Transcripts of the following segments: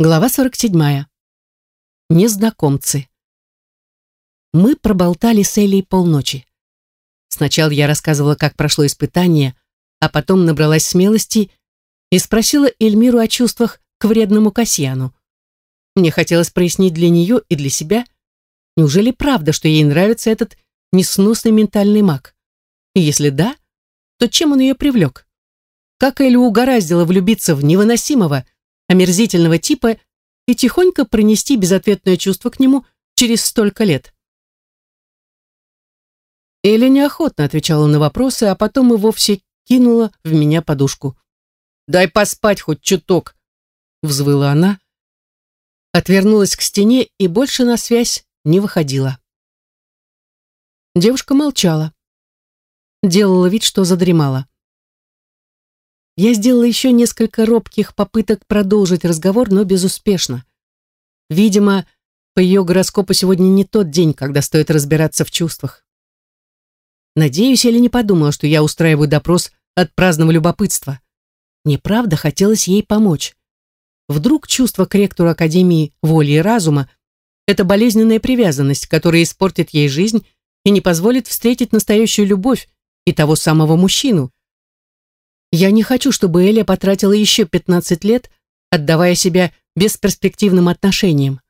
Глава 47. Незнакомцы. Мы проболтали с Элей полночи. Сначала я рассказывала, как прошло испытание, а потом набралась смелости и спросила Эльмиру о чувствах к вредному Касьяну. Мне хотелось прояснить для нее и для себя, неужели правда, что ей нравится этот несносный ментальный маг? И если да, то чем он ее привлек? Как Элю угораздило влюбиться в невыносимого, омерзительного типа и тихонько пронести безответное чувство к нему через столько лет. Эля неохотно отвечала на вопросы, а потом и вовсе кинула в меня подушку. «Дай поспать хоть чуток!» — взвыла она, отвернулась к стене и больше на связь не выходила. Девушка молчала. Делала вид, что задремала. Я сделала еще несколько робких попыток продолжить разговор, но безуспешно. Видимо, по ее гороскопу сегодня не тот день, когда стоит разбираться в чувствах. Надеюсь, или не подумала, что я устраиваю допрос от праздного любопытства. Мне правда хотелось ей помочь. Вдруг чувство к ректору Академии воли и разума – это болезненная привязанность, которая испортит ей жизнь и не позволит встретить настоящую любовь и того самого мужчину, я не хочу, чтобы Эля потратила еще 15 лет, отдавая себя бесперспективным отношениям.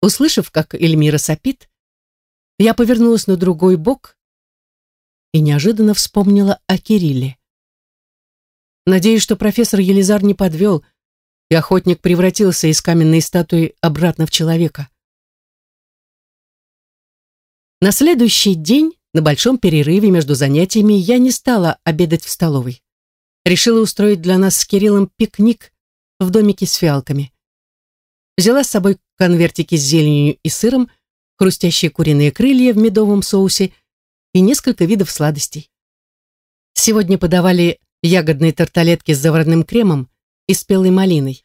Услышав, как Эльмира сопит, я повернулась на другой бок и неожиданно вспомнила о Кирилле. Надеюсь, что профессор Елизар не подвел, и охотник превратился из каменной статуи обратно в человека. На следующий день на большом перерыве между занятиями я не стала обедать в столовой. Решила устроить для нас с Кириллом пикник в домике с фиалками. Взяла с собой конвертики с зеленью и сыром, хрустящие куриные крылья в медовом соусе и несколько видов сладостей. Сегодня подавали ягодные тарталетки с заварным кремом и спелой малиной,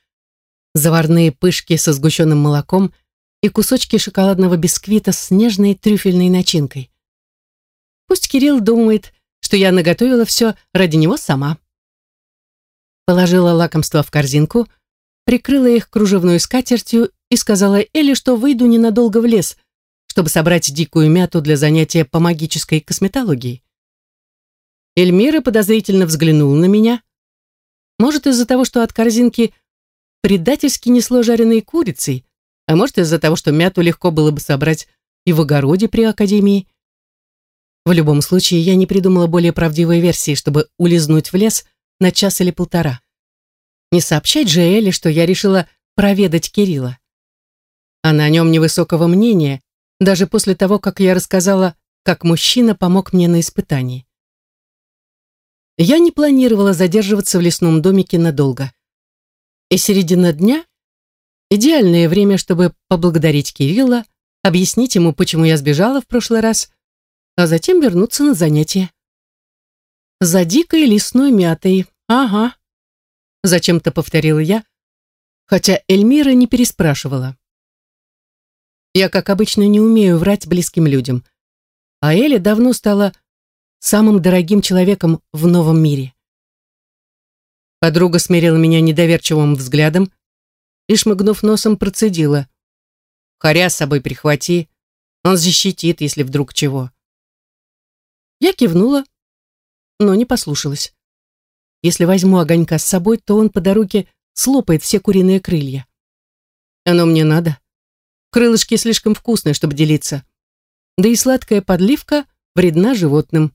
заварные пышки со сгущенным молоком и кусочки шоколадного бисквита с нежной трюфельной начинкой. Пусть Кирилл думает, что я наготовила все ради него сама. Положила лакомство в корзинку, прикрыла их кружевной скатертью и сказала Элли, что выйду ненадолго в лес, чтобы собрать дикую мяту для занятия по магической косметологии. Эльмира подозрительно взглянула на меня. Может, из-за того, что от корзинки предательски несло жареной курицей, а может, из-за того, что мяту легко было бы собрать и в огороде при академии. В любом случае, я не придумала более правдивой версии, чтобы улизнуть в лес на час или полтора. Не сообщать же Элли, что я решила проведать Кирилла. Она о нем невысокого мнения, даже после того, как я рассказала, как мужчина помог мне на испытании. Я не планировала задерживаться в лесном домике надолго. И середина дня — идеальное время, чтобы поблагодарить Кирилла, объяснить ему, почему я сбежала в прошлый раз, а затем вернуться на занятия. За дикой лесной мятой, ага. Зачем-то повторила я, хотя Эльмира не переспрашивала. Я, как обычно, не умею врать близким людям, а Эля давно стала самым дорогим человеком в новом мире. Подруга смерила меня недоверчивым взглядом и, шмыгнув носом, процедила. «Харя с собой прихвати, он защитит, если вдруг чего». Я кивнула, но не послушалась. Если возьму огонька с собой, то он по дороге слопает все куриные крылья. Оно мне надо. Крылышки слишком вкусные, чтобы делиться. Да и сладкая подливка вредна животным.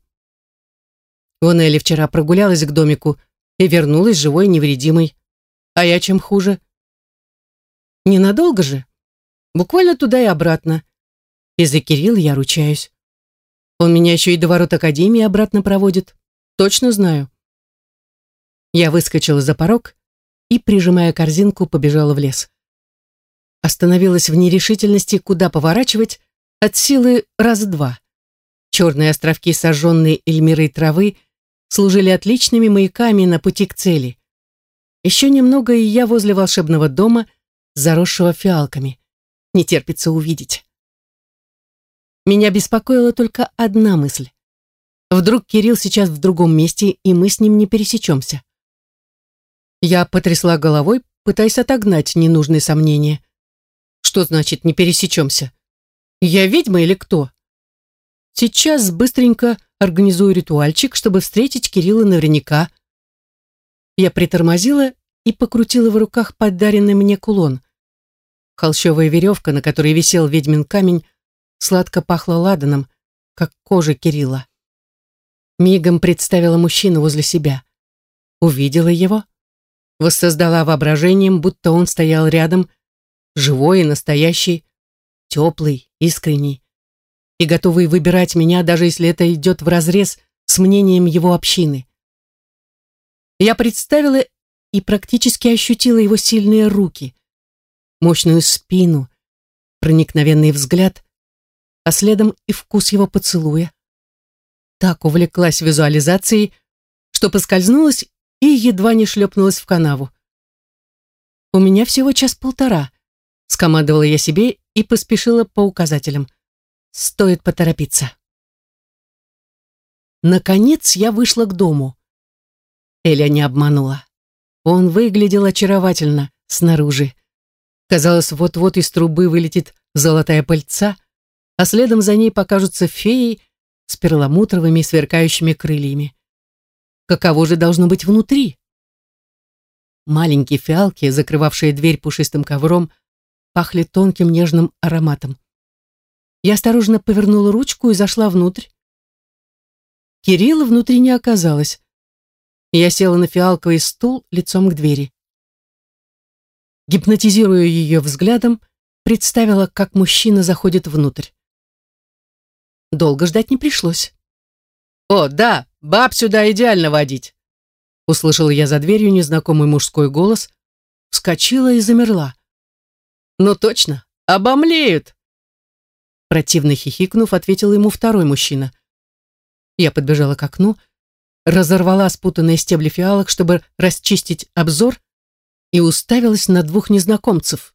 Вон Элли вчера прогулялась к домику и вернулась живой невредимой. А я чем хуже? Ненадолго же. Буквально туда и обратно. И за Кирилла я ручаюсь. Он меня еще и до ворот Академии обратно проводит. Точно знаю. Я выскочила за порог и, прижимая корзинку, побежала в лес. Остановилась в нерешительности, куда поворачивать, от силы раз два. Черные островки сожженной Эльмирой травы служили отличными маяками на пути к цели. Еще немного, и я возле волшебного дома, заросшего фиалками. Не терпится увидеть. Меня беспокоила только одна мысль. Вдруг Кирилл сейчас в другом месте, и мы с ним не пересечемся. Я потрясла головой, пытаясь отогнать ненужные сомнения. Что значит «не пересечемся»? Я ведьма или кто? Сейчас быстренько организую ритуальчик, чтобы встретить Кирилла наверняка. Я притормозила и покрутила в руках подаренный мне кулон. Холщовая веревка, на которой висел ведьмин камень, сладко пахла ладаном, как кожа Кирилла. Мигом представила мужчину возле себя. Увидела его, воссоздала воображением, будто он стоял рядом, живой и настоящий, теплый, искренний, и готовый выбирать меня, даже если это идет вразрез с мнением его общины. Я представила и практически ощутила его сильные руки, мощную спину, проникновенный взгляд, а следом и вкус его поцелуя. Так увлеклась визуализацией, что поскользнулась и едва не шлепнулась в канаву. «У меня всего час-полтора», — скомандовала я себе и поспешила по указателям. «Стоит поторопиться». Наконец я вышла к дому. Эля не обманула. Он выглядел очаровательно снаружи. Казалось, вот-вот из трубы вылетит золотая пыльца, а следом за ней покажутся феи с перламутровыми сверкающими крыльями. Каково же должно быть внутри? Маленькие фиалки, закрывавшие дверь пушистым ковром, пахли тонким нежным ароматом. Я осторожно повернула ручку и зашла внутрь. Кирилла внутри не оказалось. Я села на фиалковый стул лицом к двери. Гипнотизируя ее взглядом, представила, как мужчина заходит внутрь. Долго ждать не пришлось. «О, да, баб сюда идеально водить!» Услышала я за дверью незнакомый мужской голос, вскочила и замерла. «Ну точно, обомлеют!» Противно хихикнув, ответил ему второй мужчина. Я подбежала к окну, разорвала спутанные стебли фиалок, чтобы расчистить обзор, и уставилась на двух незнакомцев.